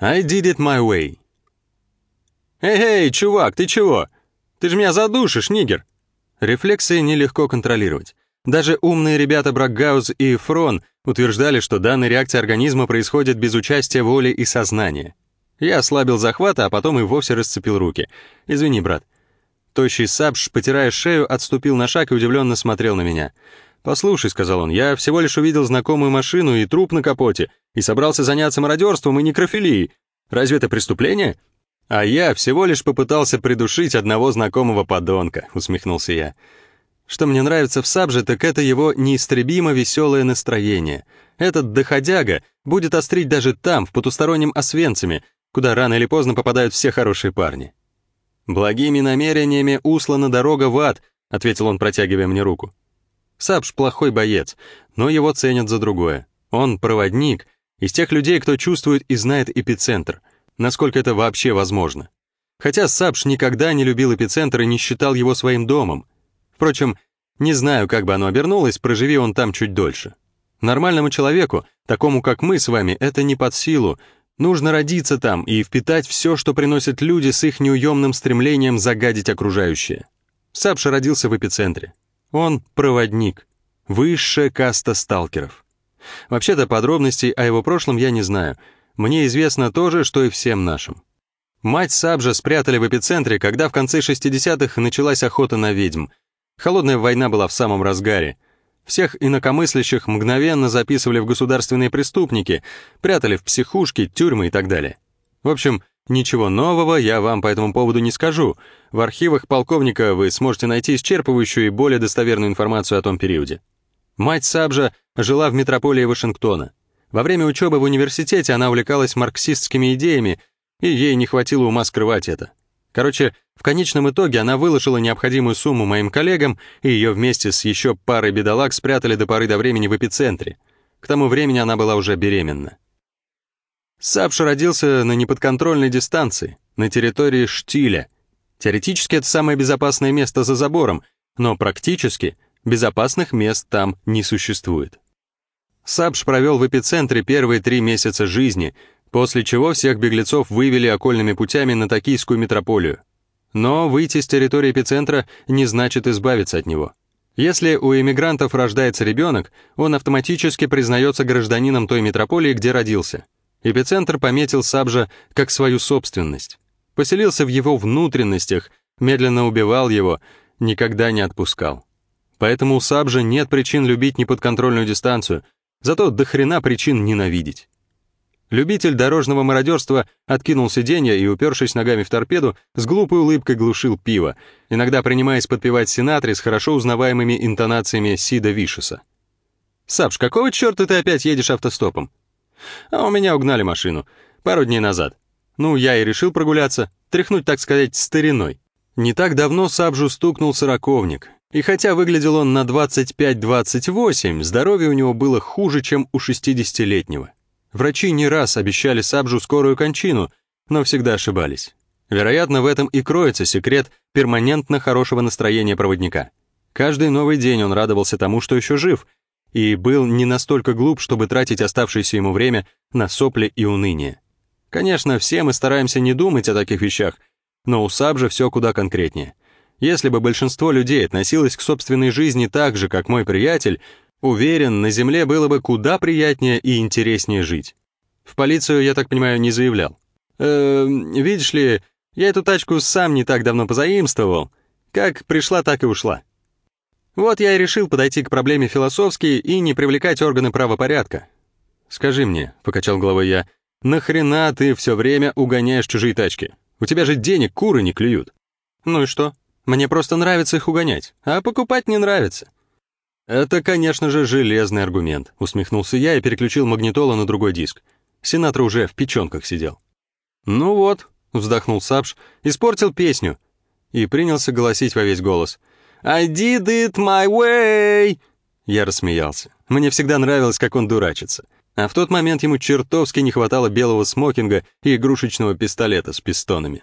I did it my way. «Эй-эй, чувак, ты чего? Ты же меня задушишь, нигер!» Рефлексы нелегко контролировать. Даже умные ребята Бракгаус и Фрон утверждали, что данная реакция организма происходит без участия воли и сознания. Я ослабил захват, а потом и вовсе расцепил руки. «Извини, брат». Тощий Сабж, потирая шею, отступил на шаг и удивленно смотрел на меня. «Послушай», — сказал он, — «я всего лишь увидел знакомую машину и труп на капоте, и собрался заняться мародерством и некрофилией. Разве это преступление?» «А я всего лишь попытался придушить одного знакомого подонка», — усмехнулся я. Что мне нравится в Сабже, так это его неистребимо веселое настроение. Этот доходяга будет острить даже там, в потустороннем Освенциме, куда рано или поздно попадают все хорошие парни. «Благими намерениями услана дорога в ад», — ответил он, протягивая мне руку. Сабж плохой боец, но его ценят за другое. Он проводник, из тех людей, кто чувствует и знает эпицентр — насколько это вообще возможно. Хотя Сабш никогда не любил эпицентр и не считал его своим домом. Впрочем, не знаю, как бы оно обернулось, проживи он там чуть дольше. Нормальному человеку, такому как мы с вами, это не под силу. Нужно родиться там и впитать все, что приносят люди с их неуемным стремлением загадить окружающее. Сабш родился в эпицентре. Он проводник, высшая каста сталкеров. Вообще-то подробностей о его прошлом я не знаю — мне известно то же, что и всем нашим. Мать Сабжа спрятали в эпицентре, когда в конце 60-х началась охота на ведьм. Холодная война была в самом разгаре. Всех инакомыслящих мгновенно записывали в государственные преступники, прятали в психушки, тюрьмы и так далее. В общем, ничего нового я вам по этому поводу не скажу. В архивах полковника вы сможете найти исчерпывающую и более достоверную информацию о том периоде. Мать Сабжа жила в метрополии Вашингтона. Во время учебы в университете она увлекалась марксистскими идеями, и ей не хватило ума скрывать это. Короче, в конечном итоге она выложила необходимую сумму моим коллегам, и ее вместе с еще парой бедолаг спрятали до поры до времени в эпицентре. К тому времени она была уже беременна. Сапш родился на неподконтрольной дистанции, на территории Штиля. Теоретически это самое безопасное место за забором, но практически безопасных мест там не существует. Сабж провел в эпицентре первые три месяца жизни, после чего всех беглецов вывели окольными путями на Токийскую метрополию. Но выйти с территории эпицентра не значит избавиться от него. Если у эмигрантов рождается ребенок, он автоматически признается гражданином той метрополии, где родился. Эпицентр пометил Сабжа как свою собственность. Поселился в его внутренностях, медленно убивал его, никогда не отпускал. Поэтому у Сабжа нет причин любить неподконтрольную дистанцию, Зато до хрена причин ненавидеть. Любитель дорожного мародерства откинул сиденье и, упершись ногами в торпеду, с глупой улыбкой глушил пиво, иногда принимаясь подпевать Синатри с хорошо узнаваемыми интонациями Сида Вишеса. «Сапш, какого черта ты опять едешь автостопом?» «А у меня угнали машину. Пару дней назад. Ну, я и решил прогуляться, тряхнуть, так сказать, стариной. Не так давно Сабжу стукнул сороковник, и хотя выглядел он на 25-28, здоровье у него было хуже, чем у 60-летнего. Врачи не раз обещали Сабжу скорую кончину, но всегда ошибались. Вероятно, в этом и кроется секрет перманентно хорошего настроения проводника. Каждый новый день он радовался тому, что еще жив, и был не настолько глуп, чтобы тратить оставшееся ему время на сопли и уныние. Конечно, все мы стараемся не думать о таких вещах, но у Сабжа все куда конкретнее. Если бы большинство людей относилось к собственной жизни так же, как мой приятель, уверен, на Земле было бы куда приятнее и интереснее жить. В полицию, я так понимаю, не заявлял. Э, видишь ли, я эту тачку сам не так давно позаимствовал. Как пришла, так и ушла. Вот я и решил подойти к проблеме философски и не привлекать органы правопорядка. «Скажи мне», — покачал головой я, — «нахрена ты все время угоняешь чужие тачки? У тебя же денег куры не клюют». «Ну и что? Мне просто нравится их угонять, а покупать не нравится». «Это, конечно же, железный аргумент», — усмехнулся я и переключил магнитолу на другой диск. Сенатор уже в печенках сидел. «Ну вот», — вздохнул Сапш, — «испортил песню». И принялся голосить во весь голос. «I did it my way!» Я рассмеялся. Мне всегда нравилось, как он дурачится. А в тот момент ему чертовски не хватало белого смокинга и игрушечного пистолета с пистонами.